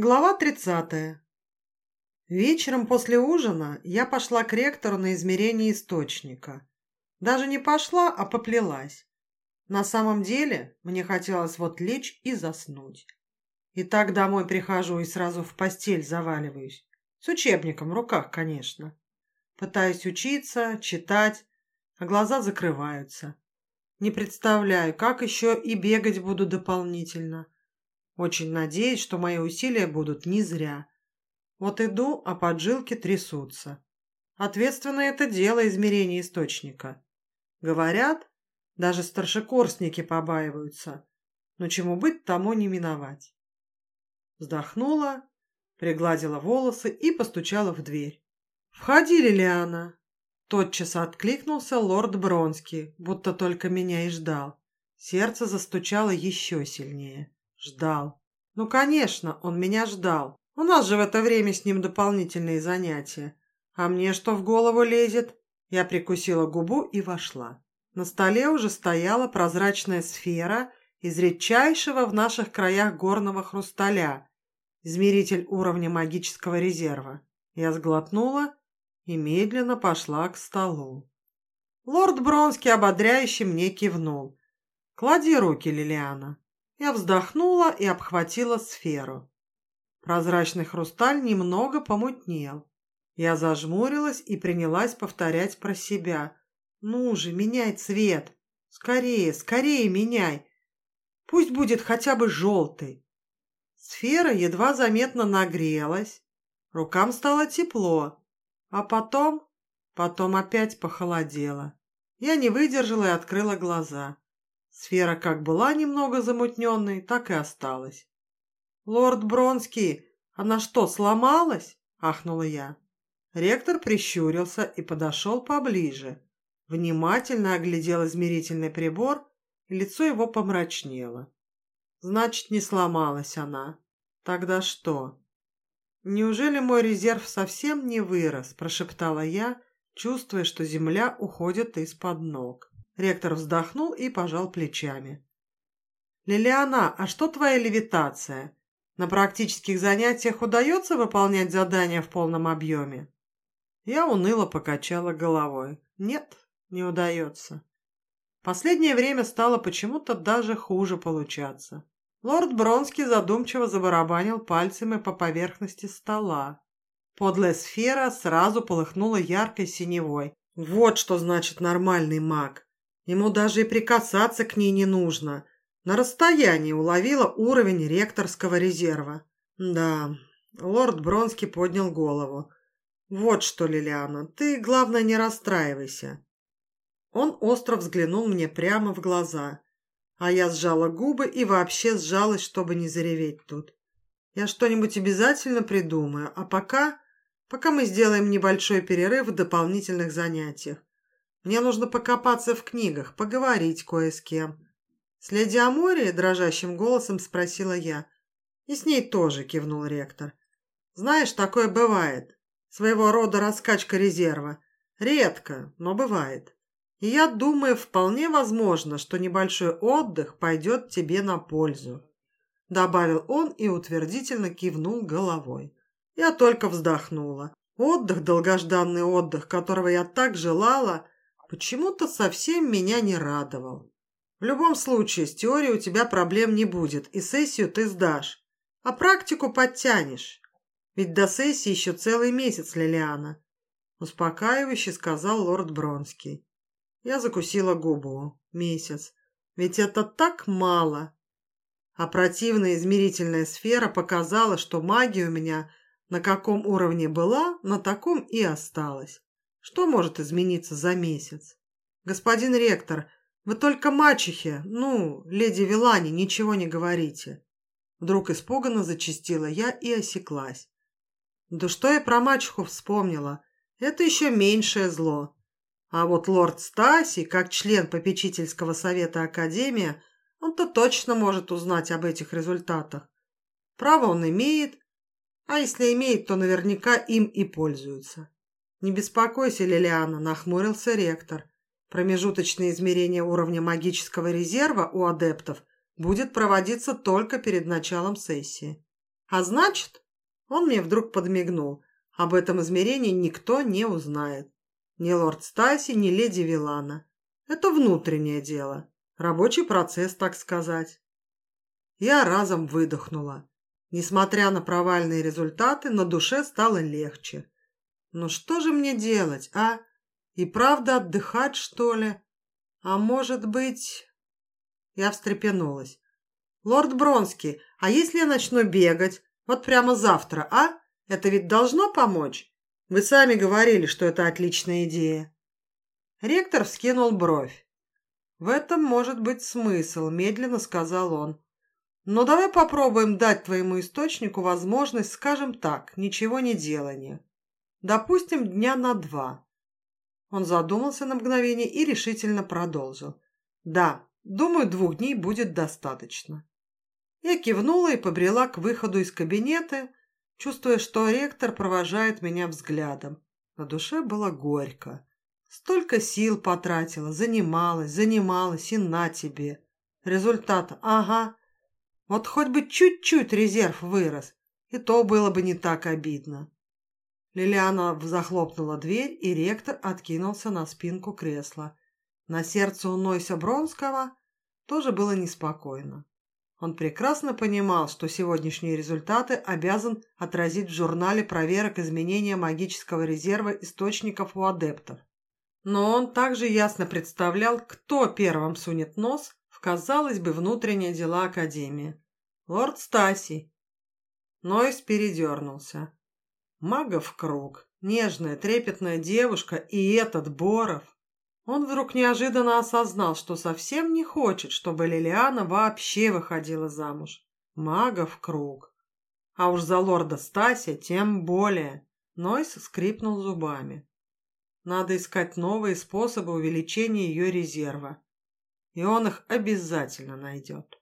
Глава 30. Вечером после ужина я пошла к ректору на измерение источника. Даже не пошла, а поплелась. На самом деле мне хотелось вот лечь и заснуть. И так домой прихожу и сразу в постель заваливаюсь. С учебником в руках, конечно. Пытаюсь учиться, читать, а глаза закрываются. Не представляю, как еще и бегать буду дополнительно. Очень надеюсь, что мои усилия будут не зря. Вот иду, а поджилки трясутся. Ответственное это дело измерения источника. Говорят, даже старшекурсники побаиваются. Но чему быть, тому не миновать. Вздохнула, пригладила волосы и постучала в дверь. «Входи, Лилиана!» Тотчас откликнулся лорд Бронский, будто только меня и ждал. Сердце застучало еще сильнее. Ждал. Ну, конечно, он меня ждал. У нас же в это время с ним дополнительные занятия. А мне что в голову лезет? Я прикусила губу и вошла. На столе уже стояла прозрачная сфера из редчайшего в наших краях горного хрусталя, измеритель уровня магического резерва. Я сглотнула и медленно пошла к столу. Лорд Бронский ободряюще мне кивнул. «Клади руки, Лилиана». Я вздохнула и обхватила сферу. Прозрачный хрусталь немного помутнел. Я зажмурилась и принялась повторять про себя. «Ну же, меняй цвет! Скорее, скорее меняй! Пусть будет хотя бы желтый!» Сфера едва заметно нагрелась. Рукам стало тепло. А потом... Потом опять похолодело. Я не выдержала и открыла глаза. Сфера как была немного замутненной, так и осталась. «Лорд Бронский, она что, сломалась?» – ахнула я. Ректор прищурился и подошел поближе. Внимательно оглядел измерительный прибор, и лицо его помрачнело. «Значит, не сломалась она. Тогда что?» «Неужели мой резерв совсем не вырос?» – прошептала я, чувствуя, что земля уходит из-под ног. Ректор вздохнул и пожал плечами. «Лилиана, а что твоя левитация? На практических занятиях удается выполнять задания в полном объеме?» Я уныло покачала головой. «Нет, не удается. Последнее время стало почему-то даже хуже получаться. Лорд Бронский задумчиво забарабанил пальцами по поверхности стола. Подлая сфера сразу полыхнула яркой синевой. Вот что значит нормальный маг. Ему даже и прикасаться к ней не нужно. На расстоянии уловила уровень ректорского резерва. Да, лорд Бронский поднял голову. Вот что, Лилиана, ты, главное, не расстраивайся. Он остро взглянул мне прямо в глаза, а я сжала губы и вообще сжалась, чтобы не зареветь тут. Я что-нибудь обязательно придумаю, а пока... Пока мы сделаем небольшой перерыв в дополнительных занятиях. Мне нужно покопаться в книгах, поговорить кое с кем. С леди Амори дрожащим голосом спросила я. И с ней тоже кивнул ректор. Знаешь, такое бывает. Своего рода раскачка резерва. Редко, но бывает. И я думаю, вполне возможно, что небольшой отдых пойдет тебе на пользу. Добавил он и утвердительно кивнул головой. Я только вздохнула. Отдых, долгожданный отдых, которого я так желала, почему-то совсем меня не радовал. В любом случае, с теорией у тебя проблем не будет, и сессию ты сдашь. А практику подтянешь. Ведь до сессии еще целый месяц, Лилиана. Успокаивающе сказал лорд Бронский. Я закусила губу. Месяц. Ведь это так мало. А противная измерительная сфера показала, что магия у меня на каком уровне была, на таком и осталась. Что может измениться за месяц? Господин ректор, вы только мачехе, ну, леди Вилани, ничего не говорите. Вдруг испуганно зачастила я и осеклась. Да что я про мачеху вспомнила? Это еще меньшее зло. А вот лорд Стаси, как член попечительского совета Академии, он-то точно может узнать об этих результатах. Право он имеет, а если имеет, то наверняка им и пользуется. «Не беспокойся, Лилиана», – нахмурился ректор. «Промежуточное измерение уровня магического резерва у адептов будет проводиться только перед началом сессии. А значит, он мне вдруг подмигнул. Об этом измерении никто не узнает. Ни лорд Стаси, ни леди Вилана. Это внутреннее дело. Рабочий процесс, так сказать. Я разом выдохнула. Несмотря на провальные результаты, на душе стало легче. Ну что же мне делать, а? И правда отдыхать, что ли? А может быть... Я встрепенулась. «Лорд Бронский, а если я начну бегать? Вот прямо завтра, а? Это ведь должно помочь? Вы сами говорили, что это отличная идея». Ректор вскинул бровь. «В этом может быть смысл», – медленно сказал он. «Но давай попробуем дать твоему источнику возможность, скажем так, ничего не делания. Допустим, дня на два». Он задумался на мгновение и решительно продолжил. «Да, думаю, двух дней будет достаточно». Я кивнула и побрела к выходу из кабинета, чувствуя, что ректор провожает меня взглядом. На душе было горько. Столько сил потратила, занималась, занималась, и на тебе. Результат, ага. Вот хоть бы чуть-чуть резерв вырос, и то было бы не так обидно. Лилиана захлопнула дверь, и ректор откинулся на спинку кресла. На сердце у Нойса Бронского тоже было неспокойно. Он прекрасно понимал, что сегодняшние результаты обязан отразить в журнале проверок изменения магического резерва источников у адептов. Но он также ясно представлял, кто первым сунет нос в, казалось бы, внутренние дела Академии. Лорд Стаси. Нойс передернулся. Магов круг, нежная, трепетная девушка и этот Боров. Он вдруг неожиданно осознал, что совсем не хочет, чтобы Лилиана вообще выходила замуж. Магов круг. А уж за лорда Стася тем более. Нойс скрипнул зубами. Надо искать новые способы увеличения ее резерва. И он их обязательно найдет.